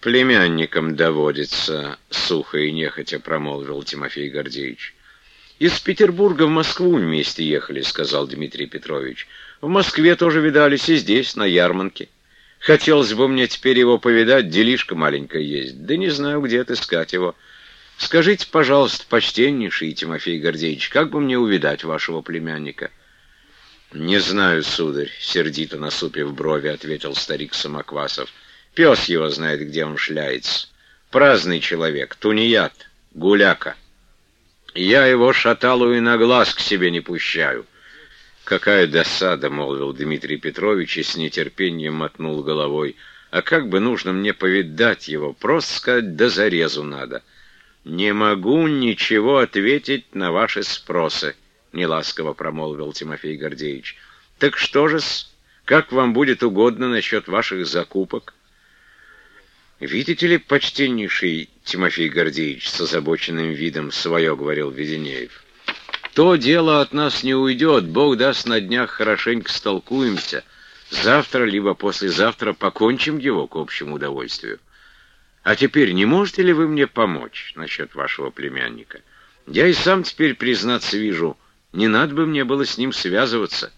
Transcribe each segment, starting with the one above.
племянникам доводится, — сухо и нехотя промолвил Тимофей Гордеевич. «Из Петербурга в Москву вместе ехали», — сказал Дмитрий Петрович. «В Москве тоже видались и здесь, на ярмарке. Хотелось бы мне теперь его повидать, делишка маленькая есть, да не знаю, где отыскать его. Скажите, пожалуйста, почтеннейший Тимофей Гордеевич, как бы мне увидать вашего племянника?» «Не знаю, сударь», — сердито насупив брови, ответил старик Самоквасов. «Пес его знает, где он шляется. Праздный человек, тунеяд, гуляка». Я его шаталу и на глаз к себе не пущаю. Какая досада, молвил Дмитрий Петрович и с нетерпением мотнул головой. А как бы нужно мне повидать его, просто сказать, до зарезу надо. Не могу ничего ответить на ваши спросы, неласково промолвил Тимофей Гордеевич. Так что же-с, как вам будет угодно насчет ваших закупок? «Видите ли, почтеннейший Тимофей Гордеевич с озабоченным видом свое, — говорил Веденеев, — то дело от нас не уйдет, Бог даст на днях хорошенько столкуемся. Завтра, либо послезавтра покончим его к общему удовольствию. А теперь не можете ли вы мне помочь насчет вашего племянника? Я и сам теперь, признаться, вижу, не надо бы мне было с ним связываться».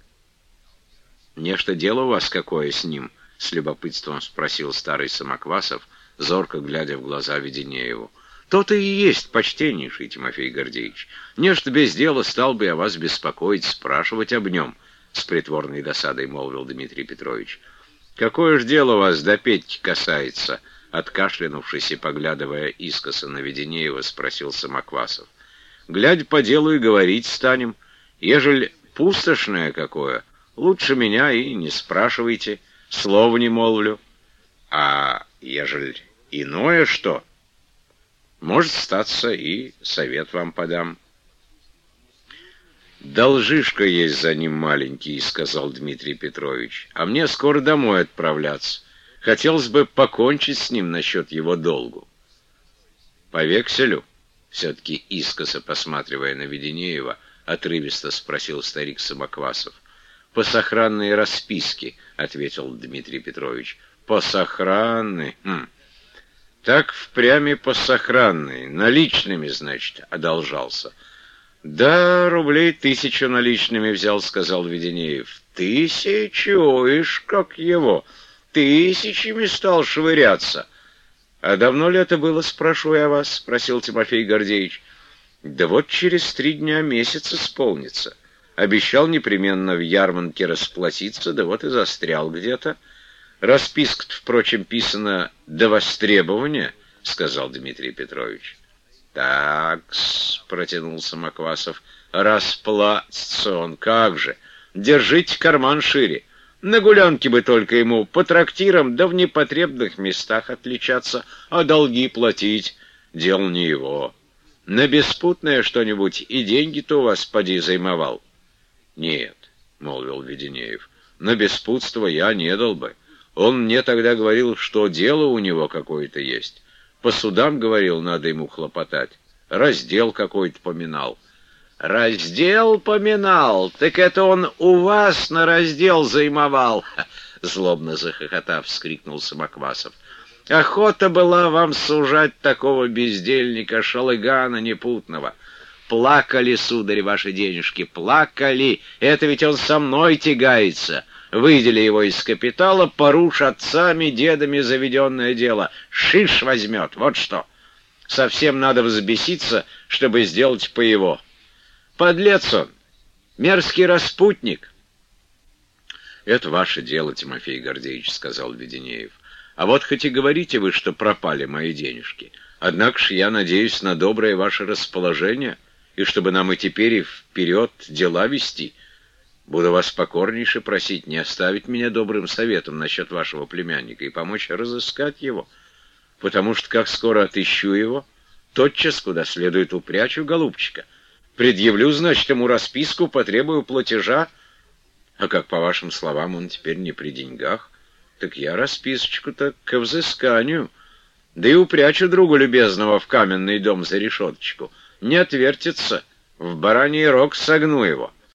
«Нечто дело у вас какое с ним?» — с любопытством спросил старый Самоквасов, зорко глядя в глаза Веденееву. «То-то и есть, почтеннейший Тимофей Гордеевич. Нечто без дела стал бы я вас беспокоить, спрашивать об нем», — с притворной досадой молвил Дмитрий Петрович. «Какое ж дело вас до Петьки касается?» Откашлянувшись и поглядывая искоса на Веденеева, спросил Самоквасов. «Глядь по делу и говорить станем. Ежель пустошное какое, лучше меня и не спрашивайте» слова не молвлю. А ежели иное что, может статься и совет вам подам. «Должишка есть за ним маленький», — сказал Дмитрий Петрович. «А мне скоро домой отправляться. Хотелось бы покончить с ним насчет его долгу». «По векселю?» — все-таки искоса посматривая на Веденеева, отрывисто спросил старик Самоквасов по сохранной расписке», — ответил Дмитрий Петрович. «По сохранной? Хм. Так впрямь по сохранной. Наличными, значит, одолжался». «Да, рублей тысячу наличными взял», — сказал Веденеев. «Тысячу? Ишь, как его! Тысячами стал швыряться!» «А давно ли это было, спрошу я вас?» — спросил Тимофей Гордеевич. «Да вот через три дня месяц исполнится». Обещал непременно в ярмарке расплатиться, да вот и застрял где-то. Расписка впрочем, писана до востребования, — сказал Дмитрий Петрович. Так-с, — протянул Самоквасов, — расплатится он, как же. Держите карман шире. На гулянке бы только ему по трактирам да в непотребных местах отличаться, а долги платить — дело не его. На беспутное что-нибудь и деньги-то у вас поди займовал. «Нет», — молвил Веденеев, — «на беспутство я не дал бы. Он мне тогда говорил, что дело у него какое-то есть. По судам, говорил, надо ему хлопотать. Раздел какой-то поминал». «Раздел поминал? Так это он у вас на раздел займовал!» Злобно захохотав, вскрикнул Самоквасов. «Охота была вам сужать такого бездельника, шалыгана непутного!» Плакали, сударь, ваши денежки, плакали. Это ведь он со мной тягается. Выдели его из капитала, поруш отцами, дедами заведенное дело. Шиш возьмет, вот что. Совсем надо взбеситься, чтобы сделать по его. Подлец он, мерзкий распутник. «Это ваше дело, Тимофей Гордеевич», — сказал Веденеев. «А вот хоть и говорите вы, что пропали мои денежки, однако ж я надеюсь на доброе ваше расположение» и чтобы нам и теперь и вперед дела вести. Буду вас покорнейше просить не оставить меня добрым советом насчет вашего племянника и помочь разыскать его, потому что как скоро отыщу его, тотчас куда следует упрячу голубчика. Предъявлю, значит, ему расписку, потребую платежа, а как, по вашим словам, он теперь не при деньгах, так я расписочку-то к взысканию, да и упрячу другу любезного в каменный дом за решеточку — не отвертится. В бараний рог согну его.